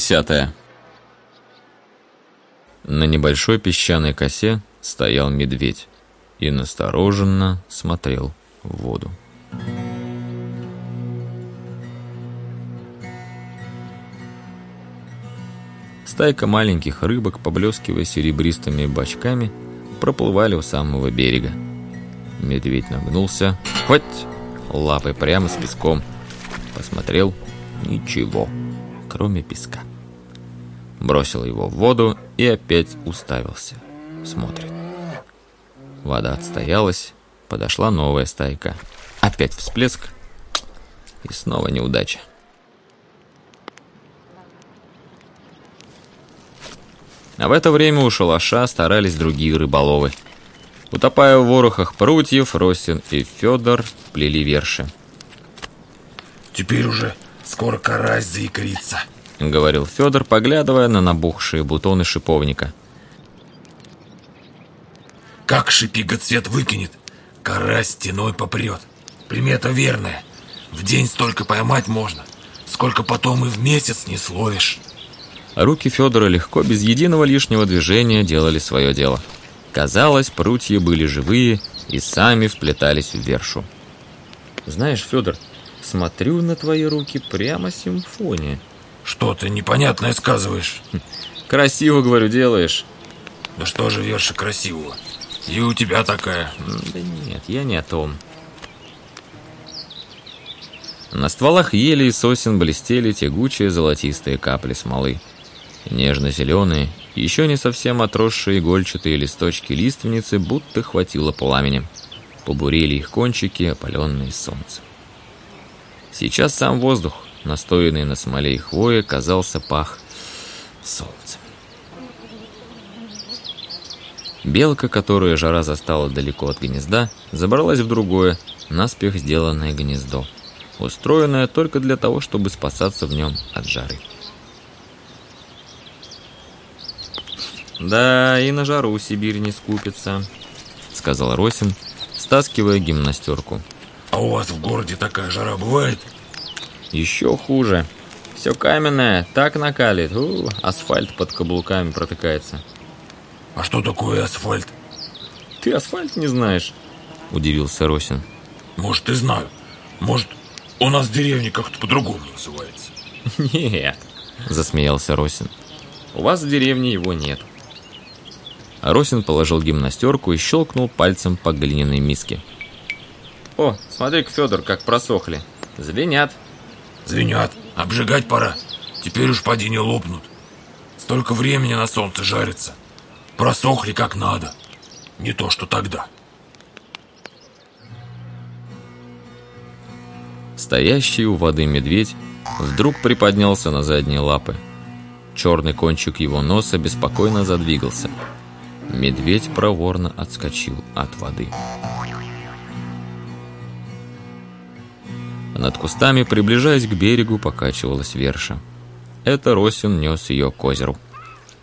Десятое. На небольшой песчаной косе стоял медведь и настороженно смотрел в воду. Стайка маленьких рыбок, поблескивая серебристыми бочками, проплывали у самого берега. Медведь нагнулся, хоть лапой прямо с песком. Посмотрел, ничего, кроме песка. Бросил его в воду и опять уставился. Смотрит. Вода отстоялась, подошла новая стайка. Опять всплеск и снова неудача. А в это время у шалаша старались другие рыболовы. Утопая в ворохах прутьев, Росин и Федор плели верши. «Теперь уже скоро карась заикрится», — говорил Федор, поглядывая на набухшие бутоны шиповника. «Как шипига цвет выкинет, карась стеной попрет. Примета верная. В день столько поймать можно, сколько потом и в месяц не словишь». Руки Федора легко, без единого лишнего движения, делали свое дело. Казалось, прутья были живые и сами вплетались в вершу. «Знаешь, Федор, смотрю на твои руки прямо симфония». «Что ты непонятное сказываешь?» «Красиво, говорю, делаешь». «Да что же верша красивого? И у тебя такая». «Да нет, я не о том». На стволах ели и сосен блестели тягучие золотистые капли смолы. Нежно-зеленые, еще не совсем отросшие игольчатые листочки лиственницы будто хватило пламени. Побурели их кончики, опаленные солнцем. Сейчас сам воздух, настоянный на смоле и хвое, казался пах солнцем. Белка, которую жара застала далеко от гнезда, забралась в другое, наспех сделанное гнездо, устроенное только для того, чтобы спасаться в нем от жары. «Да, и на жару Сибирь не скупится», — сказал Росин, стаскивая гимнастерку. «А у вас в городе такая жара бывает?» «Еще хуже. Все каменное, так накалит. У, асфальт под каблуками протыкается». «А что такое асфальт?» «Ты асфальт не знаешь?» — удивился Росин. «Может, и знаю. Может, у нас в деревне как-то по-другому называется». «Нет», — засмеялся Росин. «У вас в деревне его нет». Росин положил гимнастерку и щелкнул пальцем по глиняной миске. «О, смотри-ка, Федор, как просохли. Звенят». «Звенят. Обжигать пора. Теперь уж поди не лопнут. Столько времени на солнце жарится. Просохли как надо. Не то, что тогда». Стоящий у воды медведь вдруг приподнялся на задние лапы. Черный кончик его носа беспокойно задвигался. Медведь проворно отскочил от воды. Над кустами, приближаясь к берегу, покачивалась верша. Это Росин нес ее к озеру.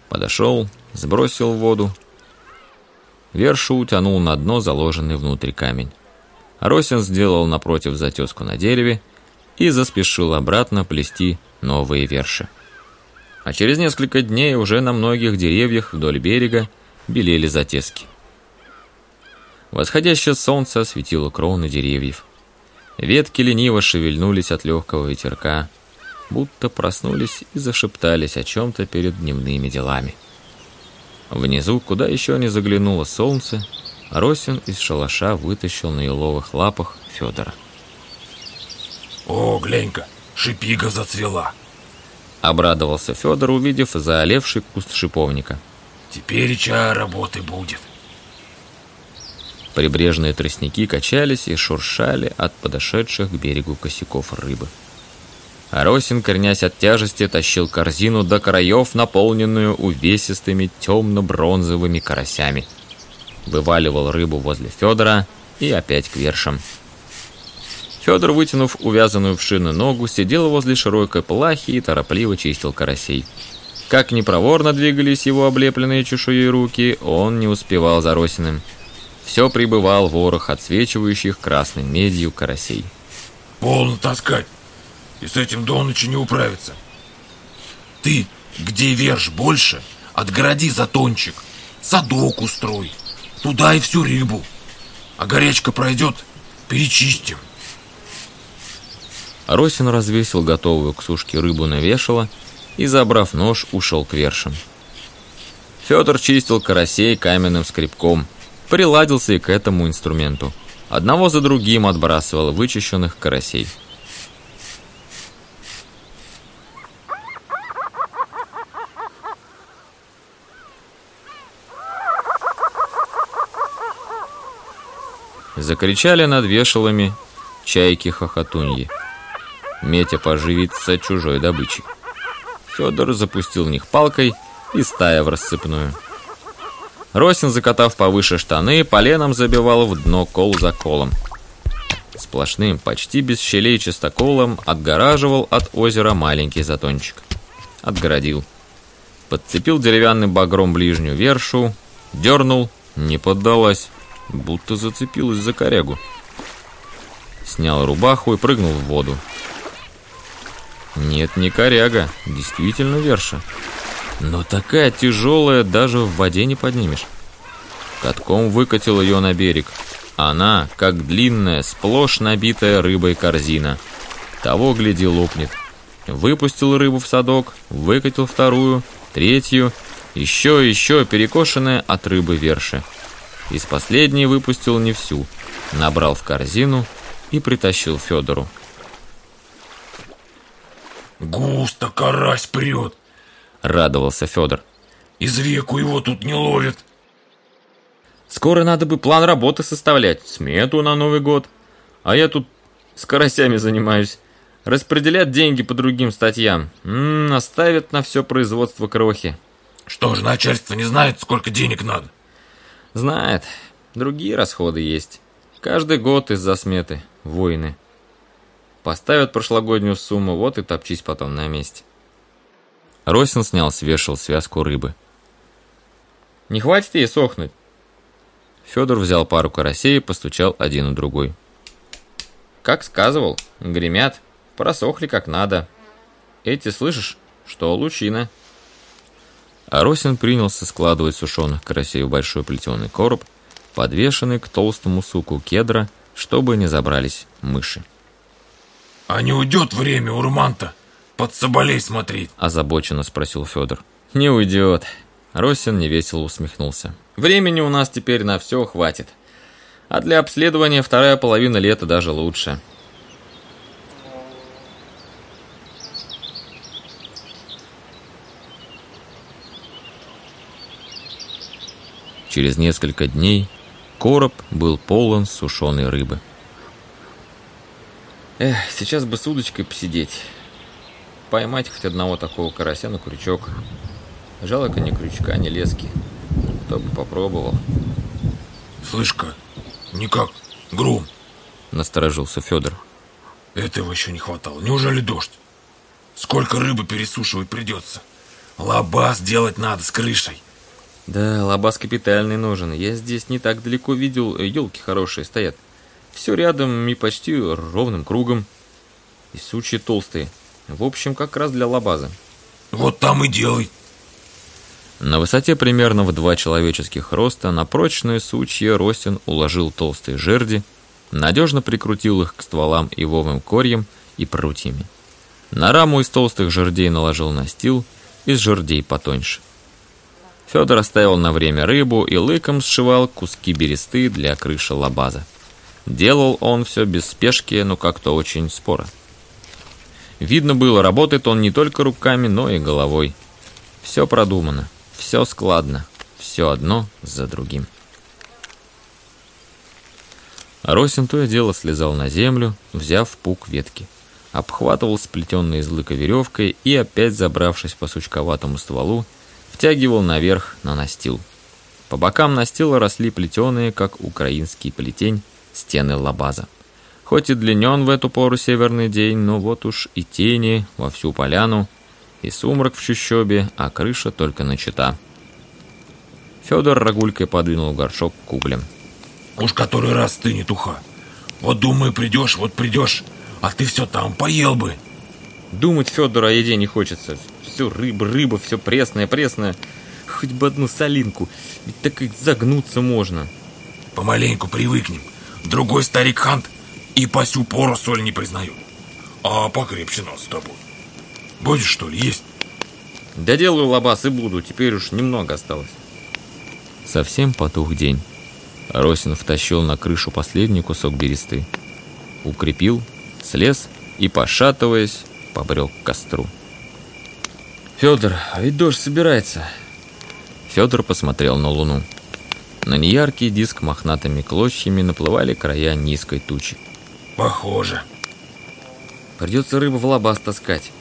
Подошел, сбросил в воду. Вершу утянул на дно заложенный внутрь камень. Росин сделал напротив затеску на дереве и заспешил обратно плести новые верши. А через несколько дней уже на многих деревьях вдоль берега белели затески. Восходящее солнце осветило кроны деревьев. Ветки лениво шевельнулись от легкого ветерка, будто проснулись и зашептались о чем-то перед дневными делами. Внизу, куда еще не заглянуло солнце, Росин из шалаша вытащил на еловых лапах Федора. «О, глянь-ка, шипига зацвела!» Обрадовался Федор, увидев заолевший куст шиповника. Теперь ча работы будет. Прибрежные тростники качались и шуршали от подошедших к берегу косяков рыбы. Аросин, корнясь от тяжести, тащил корзину до краев, наполненную увесистыми темно-бронзовыми карасями. Вываливал рыбу возле Федора и опять к вершам. Федор, вытянув увязанную в шины ногу, сидел возле широкой плахи и торопливо чистил карасей. Как непроворно двигались его облепленные чешуей руки, он не успевал за Росиным. Все прибывал ворох отсвечивающих красной медью карасей. «Полно таскать, и с этим до ночи не управиться. Ты, где верш больше, отгороди затончик, садок устрой, туда и всю рыбу. А горячка пройдет, перечистим. Росин развесил готовую к сушке рыбу на вешало и, забрав нож, ушел к вершам. Федор чистил карасей каменным скребком, приладился и к этому инструменту. Одного за другим отбрасывал вычищенных карасей. Закричали над вешалами чайки-хохотуньи, метя поживиться чужой добычей. Федор запустил в них палкой и стая в рассыпную. Росин, закатав повыше штаны, поленом забивал в дно кол за колом. Сплошным, почти без щелей чистоколом отгораживал от озера маленький затончик. Отгородил. Подцепил деревянным багром ближнюю вершу, дернул, не поддалась, будто зацепилась за корягу. Снял рубаху и прыгнул в воду. Нет, не коряга, действительно верша. Но такая тяжелая, даже в воде не поднимешь. Катком выкатил ее на берег. Она, как длинная, сплошь набитая рыбой корзина. Того, гляди, лопнет. Выпустил рыбу в садок, выкатил вторую, третью, еще, еще перекошенная от рыбы верши. Из последней выпустил не всю, набрал в корзину и притащил Федору. «Густо карась прет!» Радовался Федор. Из реку его тут не ловят. Скоро надо бы план работы составлять, смету на Новый год. А я тут с карасями занимаюсь. Распределят деньги по другим статьям. М -м, оставят на все производство крохи. Что ж, начальство не знает, сколько денег надо? Знает. Другие расходы есть. Каждый год из-за сметы. Войны. Поставят прошлогоднюю сумму, вот и топчись потом на месте. Росин снял с вешал связку рыбы. «Не хватит ей сохнуть?» Федор взял пару карасей и постучал один у другой. «Как сказывал, гремят, просохли как надо. Эти, слышишь, что лучина?» А Росин принялся складывать сушеных карасей в большой плетеный короб, подвешенный к толстому суку кедра, чтобы не забрались мыши. «А не уйдет время, Урманта?» Под соболей смотреть?» – озабоченно спросил Федор. «Не уйдет». Росин невесело усмехнулся. «Времени у нас теперь на все хватит. А для обследования вторая половина лета даже лучше». Через несколько дней короб был полон сушеной рыбы. Эх, сейчас бы с удочкой посидеть поймать хоть одного такого карася на крючок. Жалко ни крючка, ни лески. Кто бы попробовал. Слышь-ка, никак, гром. Насторожился Федор. Этого еще не хватало. Неужели дождь? Сколько рыбы пересушивать придется? Лабаз делать надо с крышей. Да, лабаз капитальный нужен. Я здесь не так далеко видел, елки хорошие стоят. Все рядом и почти ровным кругом. И сучьи толстые. В общем, как раз для лабазы. Вот там и делай. На высоте примерно в два человеческих роста на прочные сучья Ростин уложил толстые жерди, надежно прикрутил их к стволам ивовым корьям и прутьями. На раму из толстых жердей наложил настил, из жердей потоньше. Федор оставил на время рыбу и лыком сшивал куски бересты для крыши лабаза. Делал он все без спешки, но как-то очень споро. Видно было, работает он не только руками, но и головой. Все продумано, все складно, все одно за другим. Росин то и дело слезал на землю, взяв пук ветки. Обхватывал сплетенной из лыка веревкой и, опять забравшись по сучковатому стволу, втягивал наверх на настил. По бокам настила росли плетеные, как украинский плетень, стены лабаза. Хоть и длинен в эту пору северный день, но вот уж и тени во всю поляну, и сумрак в чащобе, а крыша только начата. Федор рогулькой подвинул горшок к углям. «Уж который раз стынет уха. Вот думаю, придешь, вот придешь, а ты все там, поел бы». Думать Федора о еде не хочется. все рыба, рыба, все пресная, пресная. Хоть бы одну солинку, ведь так и загнуться можно. Помаленьку привыкнем. Другой старик Хант и по сю пору соль не признает. А покрепче нас с тобой. Будешь, что ли, есть? Да делаю лабаз и буду, теперь уж немного осталось. Совсем потух день. Росин втащил на крышу последний кусок бересты. Укрепил, слез и, пошатываясь, побрел к костру. «Федор, а ведь дождь собирается!» Федор посмотрел на луну. На неяркий диск мохнатыми клочьями наплывали края низкой тучи. Похоже. Придется рыбу в лабаз таскать.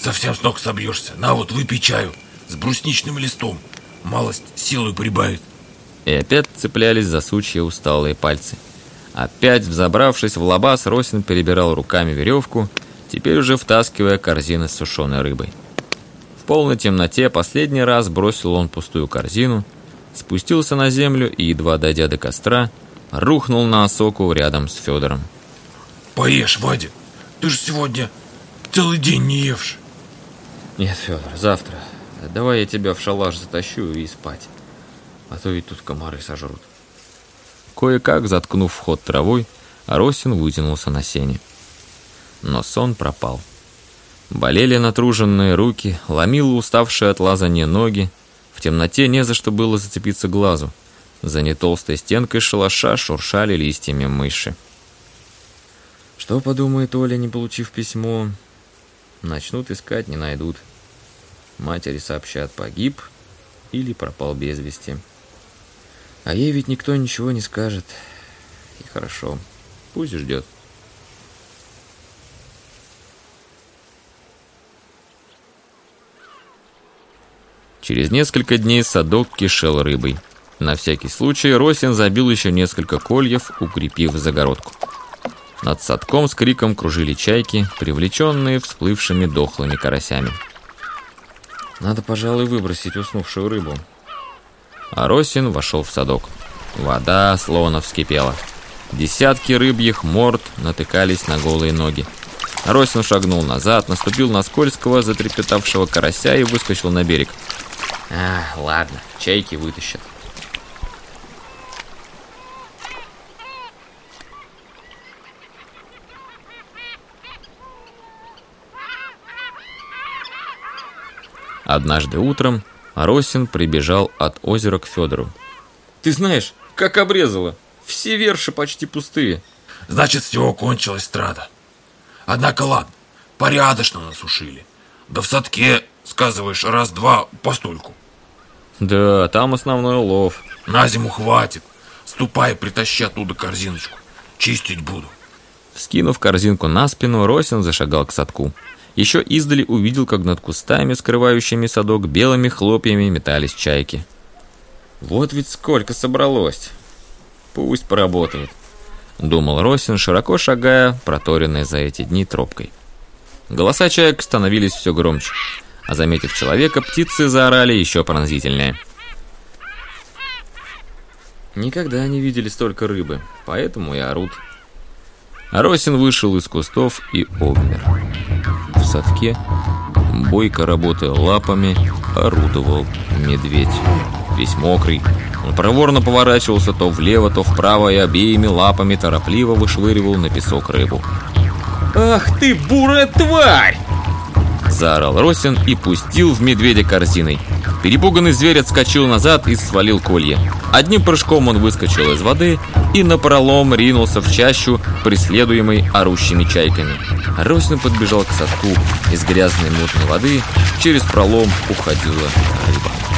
Совсем с ног собьешься. На вот, выпей чаю с брусничным листом. Малость силу прибавит. И опять цеплялись за сучья усталые пальцы. Опять, взобравшись в лабаз, Росин перебирал руками веревку, теперь уже втаскивая корзины с сушеной рыбой. В полной темноте последний раз бросил он пустую корзину, спустился на землю и, едва дойдя до костра, рухнул на осоку рядом с Федором. «Поешь, Вадя, ты же сегодня целый день не ешь». «Нет, Федор, завтра. Давай я тебя в шалаш затащу и спать, а то ведь тут комары сожрут». Кое-как, заткнув вход травой, Росин вытянулся на сене. Но сон пропал. Болели натруженные руки, ломило уставшие от лазания ноги. В темноте не за что было зацепиться глазу. За нетолстой стенкой шалаша шуршали листьями мыши. Что подумает Оля, не получив письмо? Начнут искать, не найдут. Матери сообщат, погиб или пропал без вести. А ей ведь никто ничего не скажет. И хорошо, пусть ждет. Через несколько дней садок кишел рыбой. На всякий случай Росин забил еще несколько кольев, укрепив загородку. Над садком с криком кружили чайки, привлеченные всплывшими дохлыми карасями. Надо, пожалуй, выбросить уснувшую рыбу. А Росин вошел в садок. Вода словно вскипела. Десятки рыбьих морд натыкались на голые ноги. Росин шагнул назад, наступил на скользкого, затрепетавшего карася и выскочил на берег. А, ладно, чайки вытащат. Однажды утром Росин прибежал от озера к Федору. «Ты знаешь, как обрезало! Все верши почти пустые!» «Значит, все кончилось, Страда. Однако ладно, порядочно насушили. Да в садке, сказываешь, раз-два постольку». «Да, там основной улов». «На зиму хватит. Ступай, притащи оттуда корзиночку. Чистить буду». Скинув корзинку на спину, Росин зашагал к садку. Еще издали увидел, как над кустами, скрывающими садок, белыми хлопьями метались чайки. Вот ведь сколько собралось. Пусть поработают. Думал Росин, широко шагая, проторенной за эти дни тропкой. Голоса чаек становились все громче, а заметив человека, птицы заорали еще пронзительнее. Никогда не видели столько рыбы, поэтому и орут. Росин вышел из кустов и обмер садке, бойко работая лапами, орудовал медведь. Весь мокрый, он проворно поворачивался то влево, то вправо и обеими лапами торопливо вышвыривал на песок рыбу. «Ах ты, бурая тварь!» Заорал Росин и пустил в медведя корзиной. Перепуганный зверь отскочил назад и свалил колье. Одним прыжком он выскочил из воды и напролом ринулся в чащу, преследуемый орущими чайками. Росин подбежал к садку. Из грязной мутной воды через пролом уходила рыба.